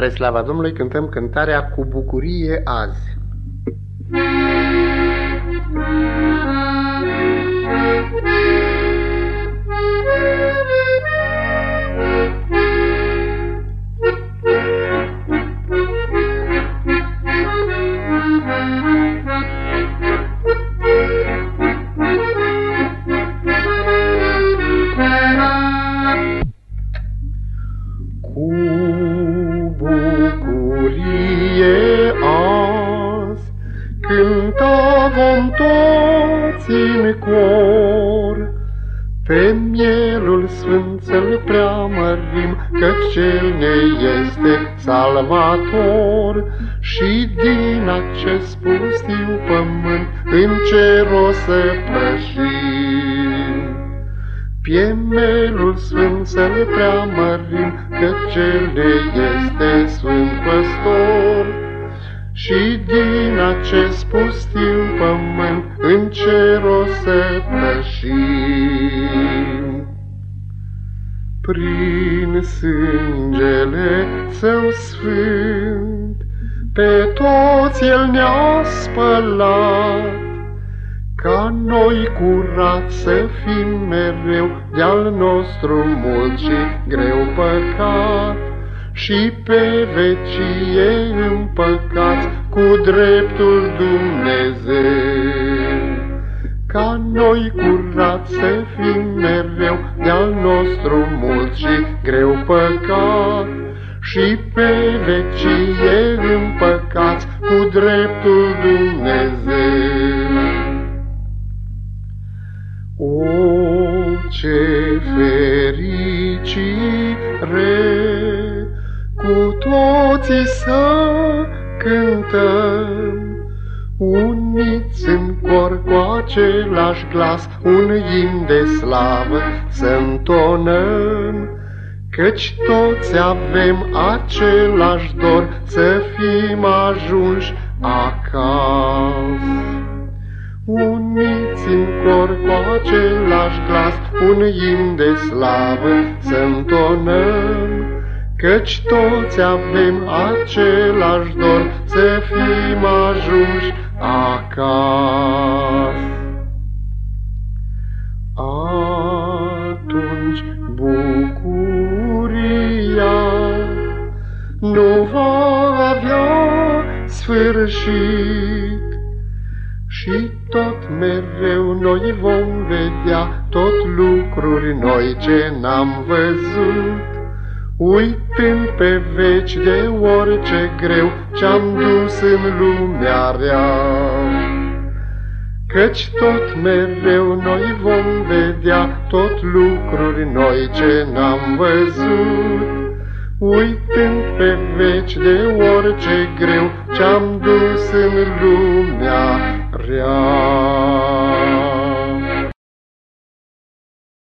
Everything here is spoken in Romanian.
Spre slava Domnului cântăm cântarea cu bucurie azi. cânta vom toți în cor, pe mielul sfânt să-l preamărim, că cel ne este salvator. Și din acest pustiu pământ în cer o să pășim. Piemelul sfânt să-l preamărim, că cel ne este sfânt păstor. Și din acest pustiu pământ în cer o să pășim. Prin sângele său sfânt, pe toți el ne-a spălat, ca noi curat să fim mereu de-al nostru mult și greu păcat și pe vecie împăcați cu dreptul Dumnezeu. Ca noi curați să fim mereu de-al nostru mult și greu păcat, și pe vecie împăcați cu dreptul Dumnezeu. O, ce fericire! Cu toții să cântăm. Uniți în cor cu același glas, un imn de slavă să întonăm, Căci toți avem același dor să fim ajunși acasă. Uniți în cor cu același glas, un imn de slavă să întonăm, Căci toți avem același dor să fim ajunși acasă. Atunci bucuria nu va avea sfârșit și tot mereu noi vom vedea tot lucruri noi ce n-am văzut Uitând pe veci de orice greu Ce-am dus în lumea rea. Căci tot mereu noi vom vedea Tot lucruri noi ce n-am văzut. Uitând pe veci de orice greu Ce-am dus în lumea rea.